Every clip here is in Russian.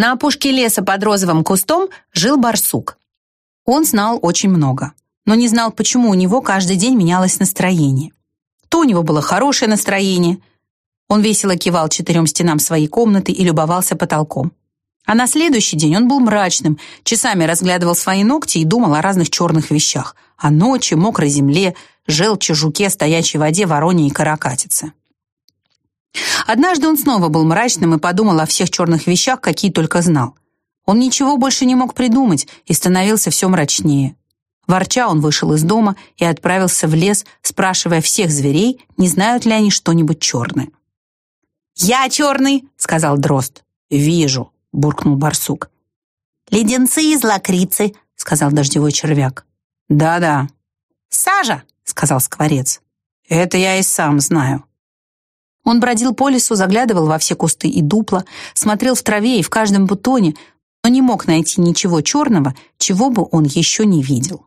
На опушке леса под розовым кустом жил барсук. Он знал очень много, но не знал, почему у него каждый день менялось настроение. То у него было хорошее настроение, он весело кивал четырем стенам своей комнаты и любовался потолком. А на следующий день он был мрачным, часами разглядывал свои ногти и думал о разных черных вещах. О ночи, мокрой земле, желчи, жуке, стоячей воде, вороне и каракатице. Однажды он снова был мрачным и подумал о всех черных вещах, какие только знал. Он ничего больше не мог придумать и становился все мрачнее. Ворча он вышел из дома и отправился в лес, спрашивая всех зверей, не знают ли они что-нибудь черное. «Я черный», — сказал дрозд. «Вижу», — буркнул барсук. «Леденцы из лакрицы», — сказал дождевой червяк. «Да-да». «Сажа», — сказал скворец. «Это я и сам знаю». Он бродил по лесу, заглядывал во все кусты и дупла, смотрел в траве и в каждом бутоне, но не мог найти ничего черного, чего бы он еще не видел.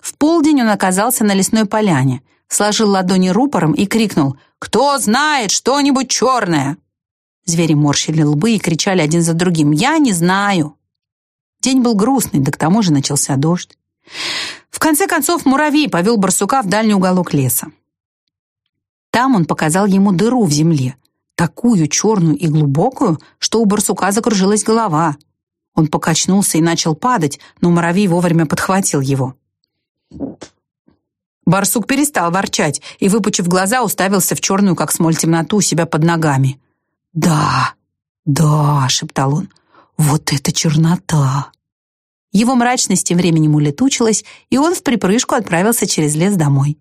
В полдень он оказался на лесной поляне, сложил ладони рупором и крикнул «Кто знает что-нибудь черное?» Звери морщили лбы и кричали один за другим «Я не знаю!» День был грустный, да к тому же начался дождь. В конце концов муравей повел барсука в дальний уголок леса. Там он показал ему дыру в земле, такую черную и глубокую, что у барсука закружилась голова. Он покачнулся и начал падать, но муравей вовремя подхватил его. Барсук перестал ворчать и, выпучив глаза, уставился в черную, как смоль, темноту у себя под ногами. «Да, да», — шептал он, — «вот это чернота!» Его мрачность тем временем улетучилась, и он в припрыжку отправился через лес домой.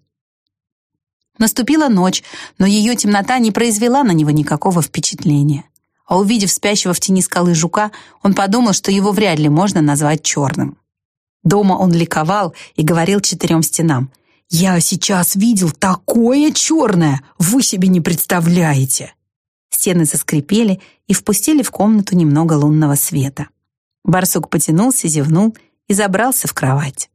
Наступила ночь, но ее темнота не произвела на него никакого впечатления. А увидев спящего в тени скалы жука, он подумал, что его вряд ли можно назвать черным. Дома он ликовал и говорил четырем стенам. «Я сейчас видел такое черное! Вы себе не представляете!» Стены заскрипели и впустили в комнату немного лунного света. Барсук потянулся, зевнул и забрался в кровать.